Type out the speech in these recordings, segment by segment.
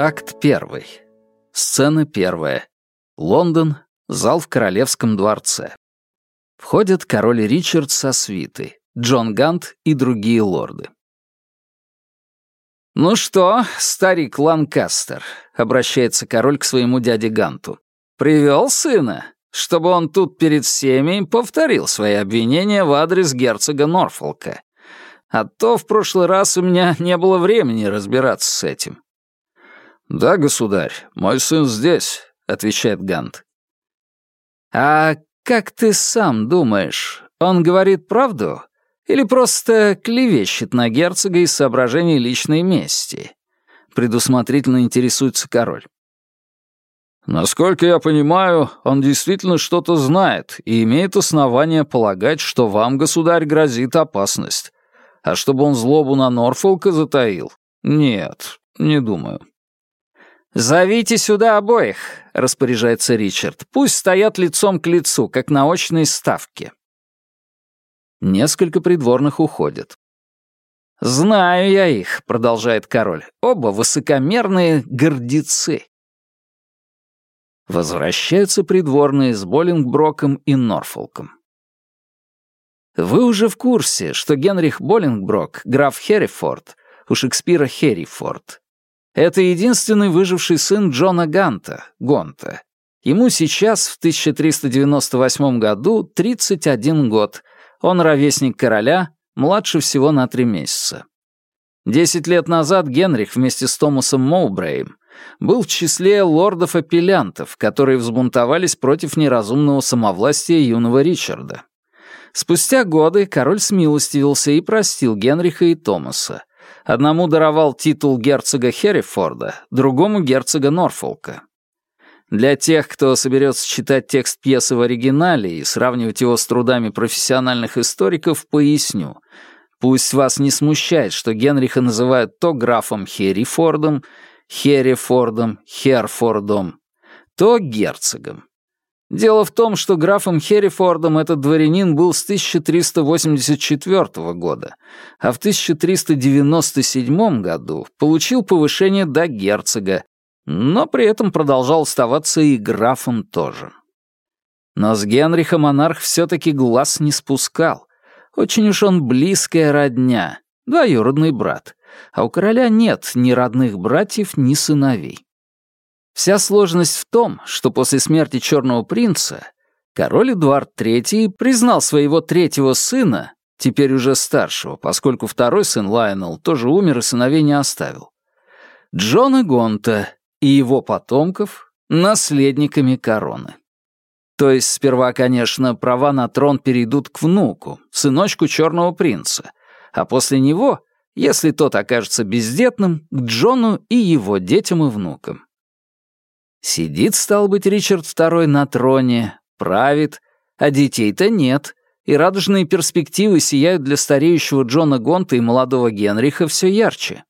Акт первый. Сцена первая. Лондон. Зал в Королевском дворце. Входят король Ричард со свитой, Джон Гант и другие лорды. «Ну что, старик Ланкастер», — обращается король к своему дяде Ганту, — «привел сына, чтобы он тут перед всеми повторил свои обвинения в адрес герцога Норфолка. А то в прошлый раз у меня не было времени разбираться с этим. «Да, государь, мой сын здесь», — отвечает Гант. «А как ты сам думаешь, он говорит правду или просто клевещет на герцога из соображений личной мести?» Предусмотрительно интересуется король. «Насколько я понимаю, он действительно что-то знает и имеет основания полагать, что вам, государь, грозит опасность. А чтобы он злобу на Норфолка затаил? Нет, не думаю». «Зовите сюда обоих», — распоряжается Ричард. «Пусть стоят лицом к лицу, как на очной ставке». Несколько придворных уходят. «Знаю я их», — продолжает король. «Оба высокомерные гордецы». Возвращаются придворные с Боллингброком и Норфолком. Вы уже в курсе, что Генрих Боллингброк, граф Херрифорд, у Шекспира Херрифорд, это единственный выживший сын Джона Ганта, Гонта. Ему сейчас, в 1398 году, 31 год. Он ровесник короля, младше всего на три месяца. Десять лет назад Генрих вместе с Томасом Моубреем был в числе лордов-апеллянтов, которые взбунтовались против неразумного самовластия юного Ричарда. Спустя годы король смилостивился и простил Генриха и Томаса. Одному даровал титул герцога Херрифорда, другому герцога Норфолка. Для тех, кто соберется читать текст пьесы в оригинале и сравнивать его с трудами профессиональных историков, поясню. Пусть вас не смущает, что Генриха называют то графом Херрифордом, Херрифордом, Херфордом, то герцогом. Дело в том, что графом Херрифордом этот дворянин был с 1384 года, а в 1397 году получил повышение до герцога, но при этом продолжал оставаться и графом тоже. Но с Генриха монарх все-таки глаз не спускал. Очень уж он близкая родня, двоюродный брат, а у короля нет ни родных братьев, ни сыновей. Вся сложность в том, что после смерти Черного принца король Эдуард III признал своего третьего сына, теперь уже старшего, поскольку второй сын Лайонел тоже умер и сыновей не оставил, Джона Гонта и его потомков наследниками короны. То есть сперва, конечно, права на трон перейдут к внуку, сыночку Черного принца, а после него, если тот окажется бездетным, к Джону и его детям и внукам. Сидит, стал быть, Ричард II на троне, правит, а детей-то нет, и радужные перспективы сияют для стареющего Джона Гонта и молодого Генриха все ярче.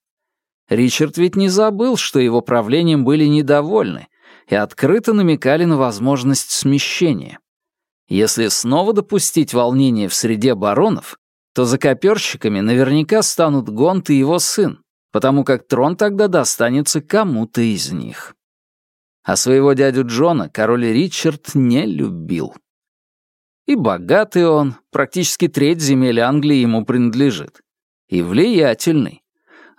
Ричард ведь не забыл, что его правлением были недовольны и открыто намекали на возможность смещения. Если снова допустить волнение в среде баронов, то закоперщиками наверняка станут Гонт и его сын, потому как трон тогда достанется кому-то из них а своего дядю Джона король Ричард не любил. И богатый он, практически треть земель Англии ему принадлежит. И влиятельный.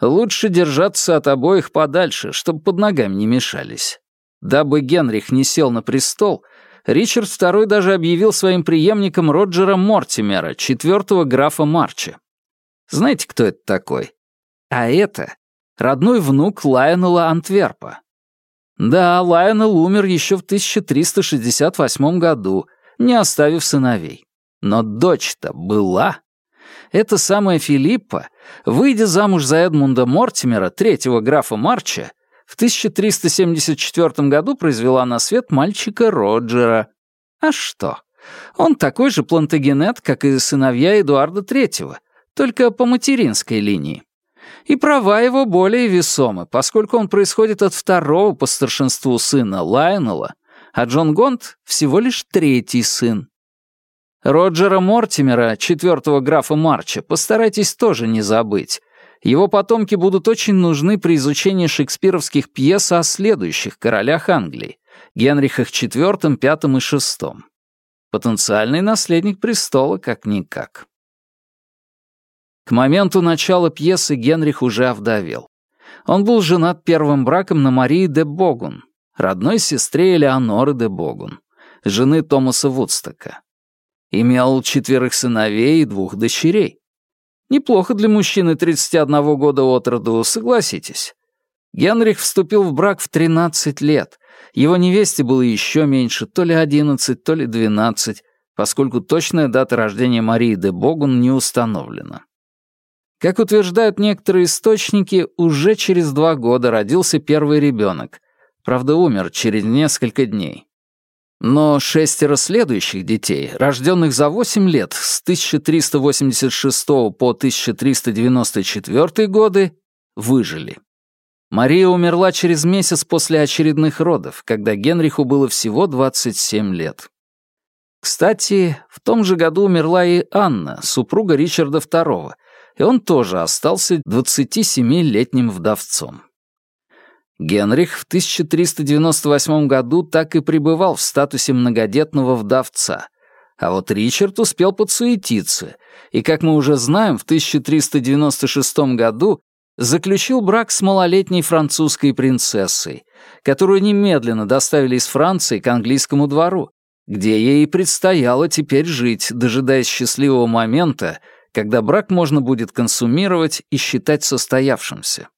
Лучше держаться от обоих подальше, чтобы под ногами не мешались. Дабы Генрих не сел на престол, Ричард II даже объявил своим преемником Роджера Мортимера, четвертого графа Марча. Знаете, кто это такой? А это родной внук Лайонела Антверпа, да, Лайонел умер еще в 1368 году, не оставив сыновей. Но дочь-то была. Эта самая Филиппа, выйдя замуж за Эдмунда Мортимера, третьего графа Марча, в 1374 году произвела на свет мальчика Роджера. А что? Он такой же плантагенет, как и сыновья Эдуарда III, только по материнской линии и права его более весомы, поскольку он происходит от второго по старшинству сына Лайонела, а Джон Гонт всего лишь третий сын. Роджера Мортимера, четвертого графа Марча, постарайтесь тоже не забыть. Его потомки будут очень нужны при изучении шекспировских пьес о следующих королях Англии — Генрихах IV, V и VI. Потенциальный наследник престола как-никак. К моменту начала пьесы Генрих уже овдовел. Он был женат первым браком на Марии де Богун, родной сестре Элеоноры де Богун, жены Томаса Вудстока. Имел четверых сыновей и двух дочерей. Неплохо для мужчины 31 года от роду, согласитесь. Генрих вступил в брак в 13 лет. Его невесте было еще меньше, то ли 11, то ли 12, поскольку точная дата рождения Марии де Богун не установлена. Как утверждают некоторые источники, уже через два года родился первый ребенок. Правда, умер через несколько дней. Но шестеро следующих детей, рожденных за 8 лет с 1386 по 1394 годы, выжили. Мария умерла через месяц после очередных родов, когда Генриху было всего 27 лет. Кстати, в том же году умерла и Анна, супруга Ричарда II, и он тоже остался 27-летним вдовцом. Генрих в 1398 году так и пребывал в статусе многодетного вдовца, а вот Ричард успел подсуетиться, и, как мы уже знаем, в 1396 году заключил брак с малолетней французской принцессой, которую немедленно доставили из Франции к английскому двору, где ей предстояло теперь жить, дожидаясь счастливого момента, когда брак можно будет консумировать и считать состоявшимся.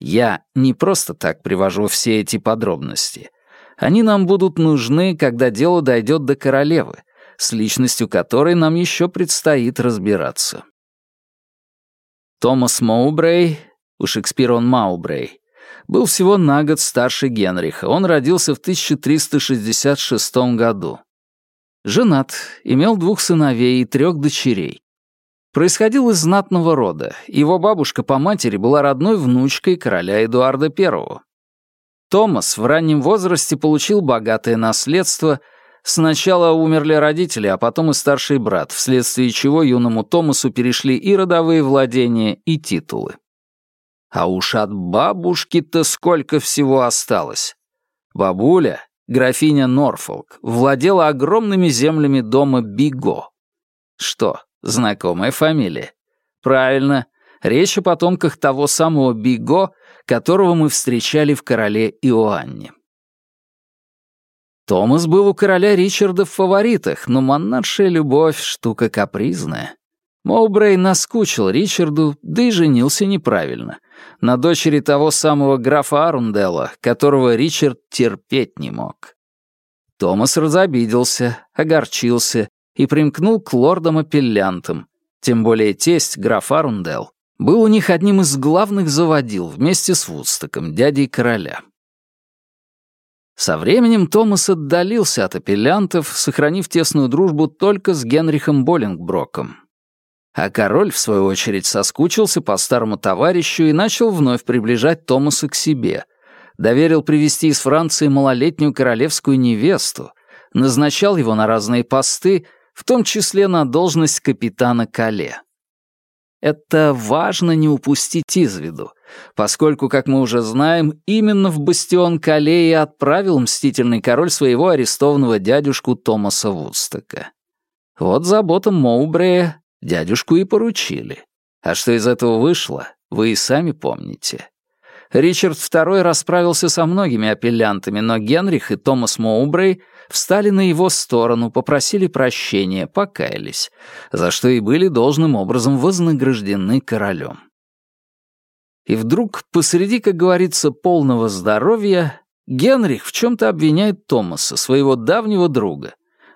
Я не просто так привожу все эти подробности. Они нам будут нужны, когда дело дойдет до королевы, с личностью которой нам еще предстоит разбираться. Томас Моубрей, у Шекспира он Маубрей, был всего на год старше Генриха. Он родился в 1366 году. Женат, имел двух сыновей и трех дочерей. Происходил из знатного рода. Его бабушка по матери была родной внучкой короля Эдуарда I. Томас в раннем возрасте получил богатое наследство. Сначала умерли родители, а потом и старший брат, вследствие чего юному Томасу перешли и родовые владения, и титулы. А уж от бабушки-то сколько всего осталось. Бабуля, графиня Норфолк, владела огромными землями дома Биго. Что, Знакомая фамилия. Правильно, речь о потомках того самого Биго, которого мы встречали в короле Иоанне. Томас был у короля Ричарда в фаворитах, но монаршая любовь — штука капризная. Моубрей наскучил Ричарду, да и женился неправильно. На дочери того самого графа Арунделла, которого Ричард терпеть не мог. Томас разобиделся, огорчился и примкнул к лордам-апеллянтам, тем более тесть, граф Арундел, был у них одним из главных заводил вместе с Вудстоком, дядей короля. Со временем Томас отдалился от апеллянтов, сохранив тесную дружбу только с Генрихом Боллингброком. А король, в свою очередь, соскучился по старому товарищу и начал вновь приближать Томаса к себе. Доверил привести из Франции малолетнюю королевскую невесту, назначал его на разные посты в том числе на должность капитана Кале. Это важно не упустить из виду, поскольку, как мы уже знаем, именно в бастион Кале и отправил мстительный король своего арестованного дядюшку Томаса Вудстока. Вот заботам Моубрея дядюшку и поручили. А что из этого вышло, вы и сами помните. Ричард II расправился со многими апеллянтами, но Генрих и Томас Моубрей встали на его сторону, попросили прощения, покаялись, за что и были должным образом вознаграждены королем. И вдруг, посреди, как говорится, полного здоровья, Генрих в чем-то обвиняет Томаса, своего давнего друга.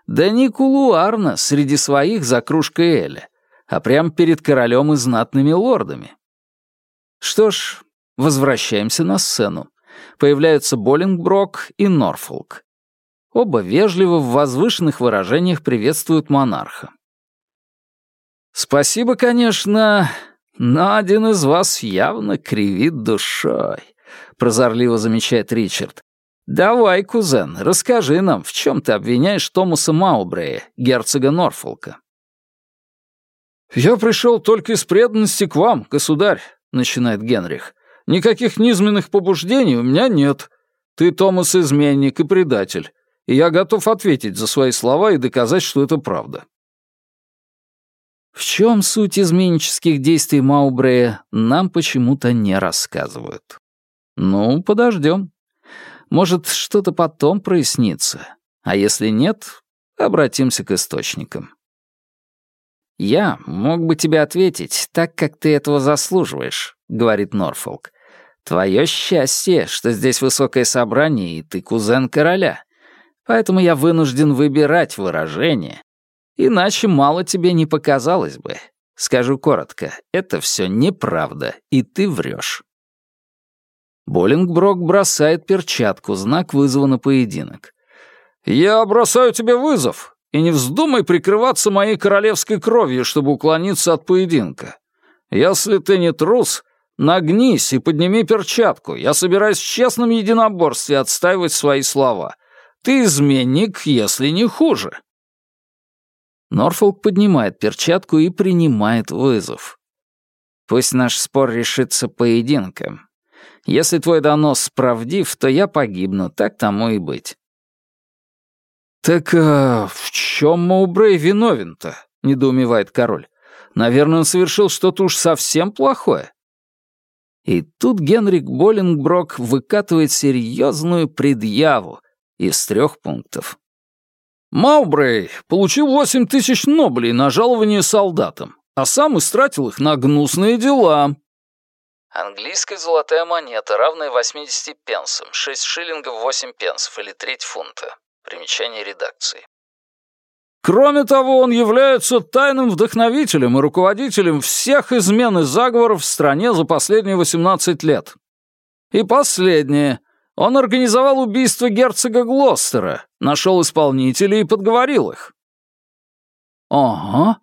Да не кулуарно среди своих за кружкой Эля, а прямо перед королем и знатными лордами. Что ж, возвращаемся на сцену. Появляются Боллингброк и Норфолк. Оба вежливо в возвышенных выражениях приветствуют монарха. «Спасибо, конечно, но один из вас явно кривит душой», — прозорливо замечает Ричард. Давай, кузен, расскажи нам, в чем ты обвиняешь Томаса Маубрея, герцога Норфолка?» «Я пришел только из преданности к вам, государь», — начинает Генрих. «Никаких низменных побуждений у меня нет. Ты, Томас, изменник и предатель, и я готов ответить за свои слова и доказать, что это правда». В чем суть изменнических действий Маубрея, нам почему-то не рассказывают. Ну, подождем. Может, что-то потом прояснится. А если нет, обратимся к источникам. «Я мог бы тебе ответить так, как ты этого заслуживаешь», — говорит Норфолк. «Твое счастье, что здесь высокое собрание, и ты кузен короля. Поэтому я вынужден выбирать выражение. Иначе мало тебе не показалось бы. Скажу коротко, это все неправда, и ты врешь». Боллингброк бросает перчатку, знак вызова на поединок. «Я бросаю тебе вызов и не вздумай прикрываться моей королевской кровью, чтобы уклониться от поединка. Если ты не трус, нагнись и подними перчатку. Я собираюсь в честном единоборстве отстаивать свои слова. Ты изменник, если не хуже». Норфолк поднимает перчатку и принимает вызов. «Пусть наш спор решится поединком. Если твой донос правдив, то я погибну, так тому и быть. «Так а, в чем Маубрей виновен-то?» — недоумевает король. «Наверное, он совершил что-то уж совсем плохое». И тут Генрик Боллингброк выкатывает серьезную предъяву из трех пунктов. Маубрей получил восемь тысяч ноблей на жалование солдатам, а сам истратил их на гнусные дела. Английская золотая монета, равная 80 пенсам, 6 шиллингов 8 пенсов или треть фунта. Примечание редакции. Кроме того, он является тайным вдохновителем и руководителем всех измен и заговоров в стране за последние 18 лет. И последнее. Он организовал убийство герцога Глостера, нашел исполнителей и подговорил их. Ого.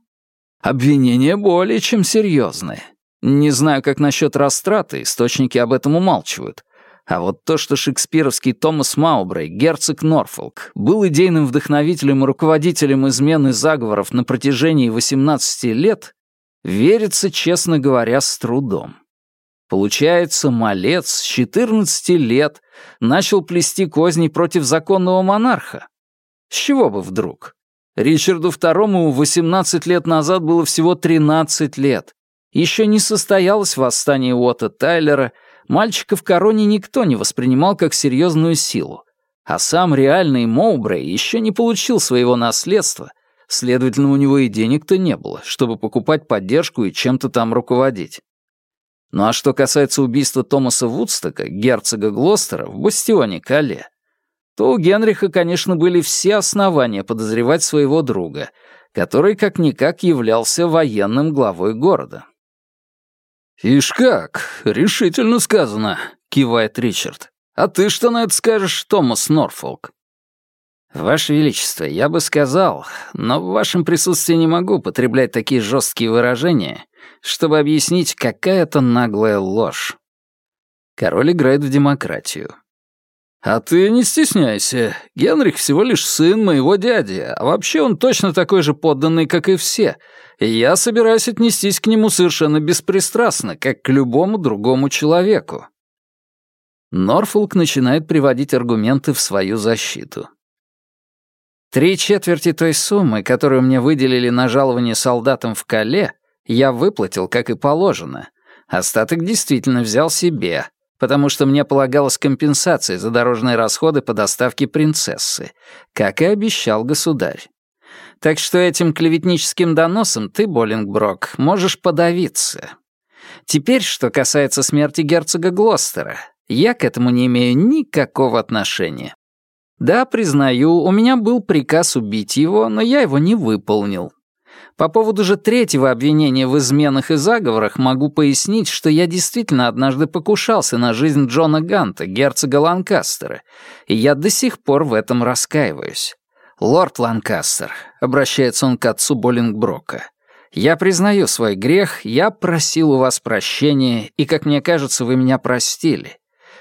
Обвинения более чем серьезные. Не знаю, как насчет растраты, источники об этом умалчивают. А вот то, что шекспировский Томас Маубрей, герцог Норфолк, был идейным вдохновителем и руководителем измены заговоров на протяжении 18 лет, верится, честно говоря, с трудом. Получается, малец с 14 лет начал плести козни против законного монарха. С чего бы вдруг? Ричарду II 18 лет назад было всего 13 лет. Еще не состоялось восстание Уотта Тайлера — мальчика в короне никто не воспринимал как серьезную силу, а сам реальный Моубрей еще не получил своего наследства, следовательно, у него и денег-то не было, чтобы покупать поддержку и чем-то там руководить. Ну а что касается убийства Томаса Вудстока, герцога Глостера, в бастионе Кале, то у Генриха, конечно, были все основания подозревать своего друга, который как-никак являлся военным главой города. «Ишь как, решительно сказано», — кивает Ричард. «А ты что на это скажешь, Томас Норфолк?» «Ваше Величество, я бы сказал, но в вашем присутствии не могу потреблять такие жесткие выражения, чтобы объяснить, какая это наглая ложь». Король играет в демократию. «А ты не стесняйся. Генрих всего лишь сын моего дяди, а вообще он точно такой же подданный, как и все, и я собираюсь отнестись к нему совершенно беспристрастно, как к любому другому человеку». Норфолк начинает приводить аргументы в свою защиту. Три четверти той суммы, которую мне выделили на жалование солдатам в Кале, я выплатил, как и положено. Остаток действительно взял себе, потому что мне полагалась компенсация за дорожные расходы по доставке принцессы, как и обещал государь. Так что этим клеветническим доносом ты, Боллингброк, можешь подавиться. Теперь, что касается смерти герцога Глостера, я к этому не имею никакого отношения. Да, признаю, у меня был приказ убить его, но я его не выполнил. По поводу же третьего обвинения в изменах и заговорах могу пояснить, что я действительно однажды покушался на жизнь Джона Ганта, герцога Ланкастера, и я до сих пор в этом раскаиваюсь. «Лорд Ланкастер», — обращается он к отцу Боллингброка, «я признаю свой грех, я просил у вас прощения, и, как мне кажется, вы меня простили.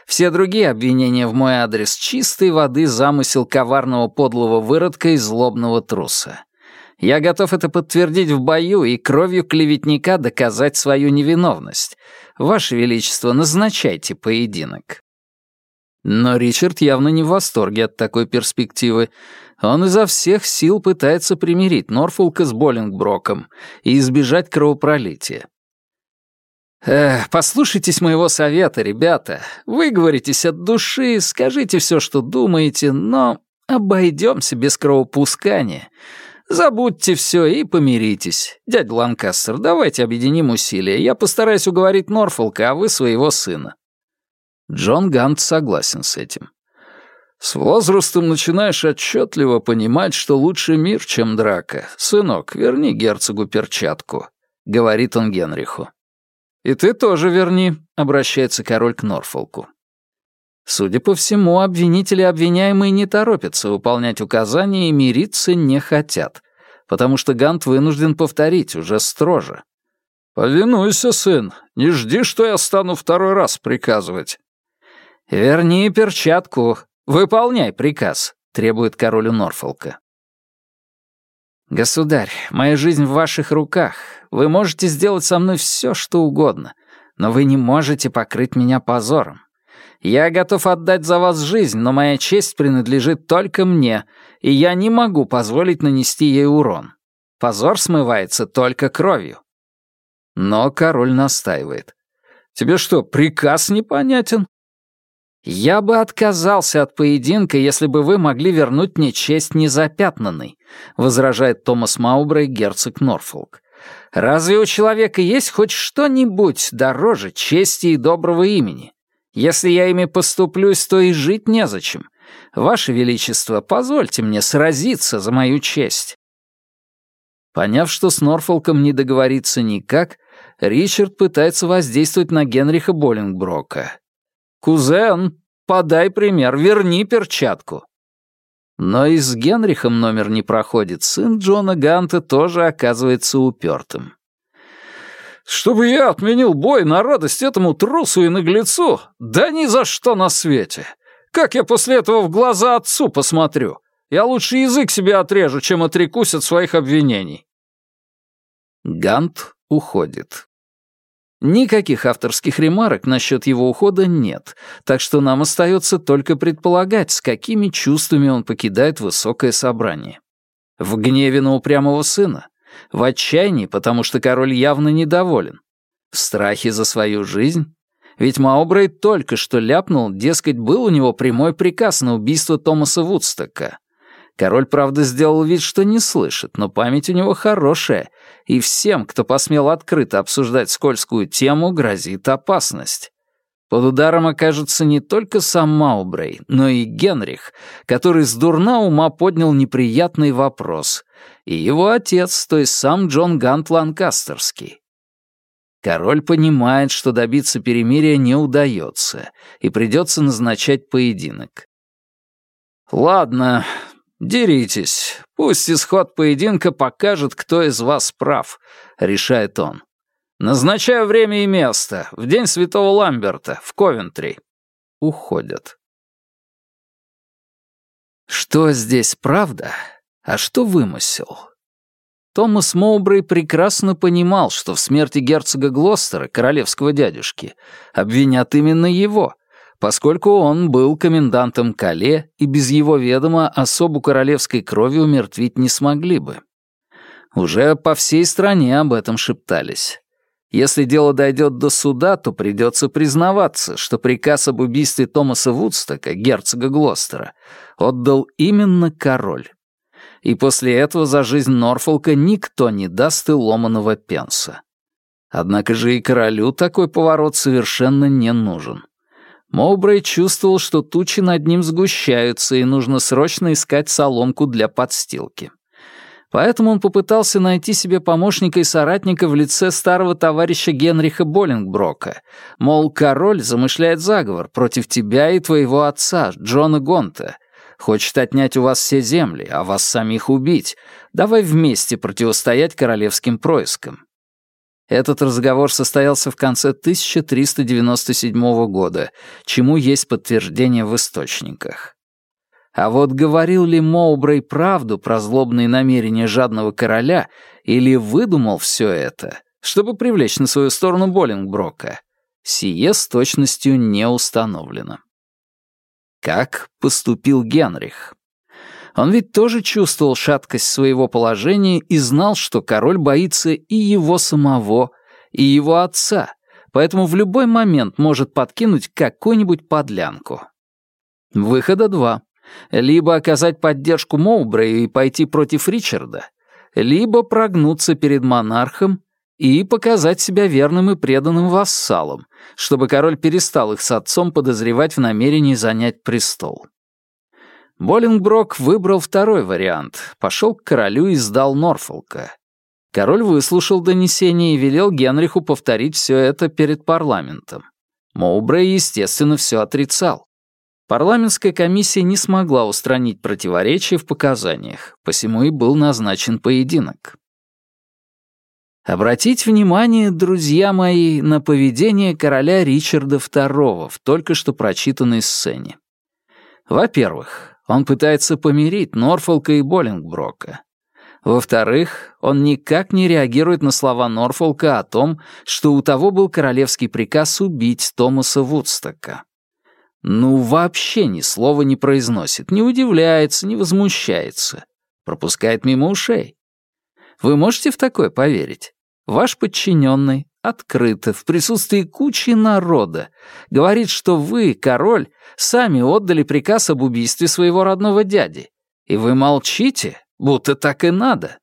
Все другие обвинения в мой адрес — чистой воды замысел коварного подлого выродка и злобного труса. Я готов это подтвердить в бою и кровью клеветника доказать свою невиновность. Ваше Величество, назначайте поединок». Но Ричард явно не в восторге от такой перспективы. Он изо всех сил пытается примирить Норфолка с Боллингброком и избежать кровопролития. Эх, послушайтесь моего совета, ребята. Выговоритесь от души, скажите все, что думаете, но обойдемся без кровопускания. Забудьте все и помиритесь. Дядя Ланкастер, давайте объединим усилия. Я постараюсь уговорить Норфолка, а вы своего сына. Джон Гант согласен с этим. «С возрастом начинаешь отчетливо понимать, что лучше мир, чем драка. Сынок, верни герцогу перчатку», — говорит он Генриху. «И ты тоже верни», — обращается король к Норфолку. Судя по всему, обвинители и обвиняемые не торопятся выполнять указания и мириться не хотят, потому что Гант вынужден повторить уже строже. «Повинуйся, сын, не жди, что я стану второй раз приказывать. «Верни перчатку. Выполняй приказ», — требует королю Норфолка. «Государь, моя жизнь в ваших руках. Вы можете сделать со мной все, что угодно, но вы не можете покрыть меня позором. Я готов отдать за вас жизнь, но моя честь принадлежит только мне, и я не могу позволить нанести ей урон. Позор смывается только кровью». Но король настаивает. «Тебе что, приказ непонятен? «Я бы отказался от поединка, если бы вы могли вернуть мне честь незапятнанной», возражает Томас Маубрей, герцог Норфолк. «Разве у человека есть хоть что-нибудь дороже чести и доброго имени? Если я ими поступлюсь, то и жить незачем. Ваше Величество, позвольте мне сразиться за мою честь». Поняв, что с Норфолком не договориться никак, Ричард пытается воздействовать на Генриха Боллингброка. «Кузен, подай пример, верни перчатку». Но и с Генрихом номер не проходит. Сын Джона Ганта тоже оказывается упертым. «Чтобы я отменил бой на радость этому трусу и наглецу? Да ни за что на свете! Как я после этого в глаза отцу посмотрю? Я лучше язык себе отрежу, чем отрекусь от своих обвинений». Гант уходит. Никаких авторских ремарок насчет его ухода нет, так что нам остается только предполагать, с какими чувствами он покидает высокое собрание. В гневе на упрямого сына, в отчаянии, потому что король явно недоволен, в страхе за свою жизнь, ведь Маобрей только что ляпнул, дескать, был у него прямой приказ на убийство Томаса Вудстока. Король, правда, сделал вид, что не слышит, но память у него хорошая, и всем, кто посмел открыто обсуждать скользкую тему, грозит опасность. Под ударом окажется не только сам Маубрей, но и Генрих, который с дурна ума поднял неприятный вопрос, и его отец, то есть сам Джон Гант Ланкастерский. Король понимает, что добиться перемирия не удается, и придется назначать поединок. «Ладно, «Деритесь. Пусть исход поединка покажет, кто из вас прав», — решает он. «Назначаю время и место. В день Святого Ламберта, в Ковентри». Уходят. Что здесь правда, а что вымысел? Томас Моубрей прекрасно понимал, что в смерти герцога Глостера, королевского дядюшки, обвинят именно его — поскольку он был комендантом Кале, и без его ведома особу королевской крови умертвить не смогли бы. Уже по всей стране об этом шептались. Если дело дойдет до суда, то придется признаваться, что приказ об убийстве Томаса Вудстока, герцога Глостера, отдал именно король. И после этого за жизнь Норфолка никто не даст и ломаного пенса. Однако же и королю такой поворот совершенно не нужен. Моубрей чувствовал, что тучи над ним сгущаются, и нужно срочно искать соломку для подстилки. Поэтому он попытался найти себе помощника и соратника в лице старого товарища Генриха Боллингброка. Мол, король замышляет заговор против тебя и твоего отца, Джона Гонта. Хочет отнять у вас все земли, а вас самих убить. Давай вместе противостоять королевским проискам. Этот разговор состоялся в конце 1397 года, чему есть подтверждение в источниках. А вот говорил ли Моубрей правду про злобные намерения жадного короля или выдумал все это, чтобы привлечь на свою сторону Боллингброка, сие с точностью не установлено. Как поступил Генрих? Он ведь тоже чувствовал шаткость своего положения и знал, что король боится и его самого, и его отца, поэтому в любой момент может подкинуть какую-нибудь подлянку. Выхода два. Либо оказать поддержку Моубрею и пойти против Ричарда, либо прогнуться перед монархом и показать себя верным и преданным вассалом, чтобы король перестал их с отцом подозревать в намерении занять престол. Боллингброк выбрал второй вариант, пошел к королю и сдал Норфолка. Король выслушал донесение и велел Генриху повторить все это перед парламентом. Моубрей, естественно, все отрицал. Парламентская комиссия не смогла устранить противоречия в показаниях, посему и был назначен поединок. Обратить внимание, друзья мои, на поведение короля Ричарда II в только что прочитанной сцене. Во-первых, он пытается помирить Норфолка и Боллингброка. Во-вторых, он никак не реагирует на слова Норфолка о том, что у того был королевский приказ убить Томаса Вудстока. Ну, вообще ни слова не произносит, не удивляется, не возмущается. Пропускает мимо ушей. Вы можете в такое поверить? Ваш подчиненный открыто, в присутствии кучи народа, говорит, что вы, король, сами отдали приказ об убийстве своего родного дяди. И вы молчите, будто так и надо.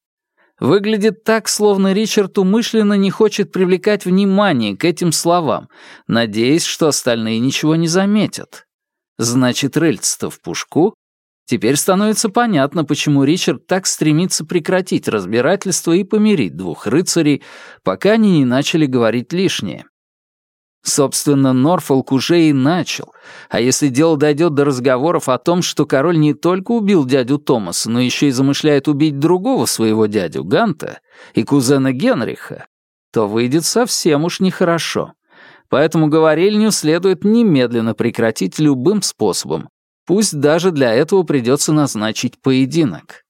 Выглядит так, словно Ричард умышленно не хочет привлекать внимание к этим словам, надеясь, что остальные ничего не заметят. Значит, рыльце-то в пушку? Теперь становится понятно, почему Ричард так стремится прекратить разбирательство и помирить двух рыцарей, пока они не начали говорить лишнее. Собственно, Норфолк уже и начал. А если дело дойдет до разговоров о том, что король не только убил дядю Томаса, но еще и замышляет убить другого своего дядю Ганта и кузена Генриха, то выйдет совсем уж нехорошо. Поэтому говорильню следует немедленно прекратить любым способом, пусть даже для этого придется назначить поединок.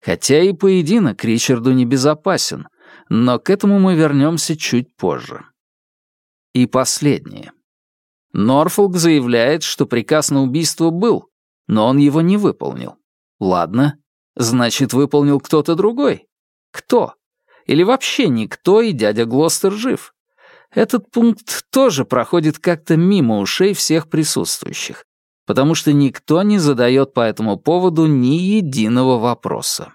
Хотя и поединок Ричарду не безопасен, но к этому мы вернемся чуть позже. И последнее. Норфолк заявляет, что приказ на убийство был, но он его не выполнил. Ладно, значит, выполнил кто-то другой. Кто? Или вообще никто, и дядя Глостер жив? Этот пункт тоже проходит как-то мимо ушей всех присутствующих, потому что никто не задает по этому поводу ни единого вопроса.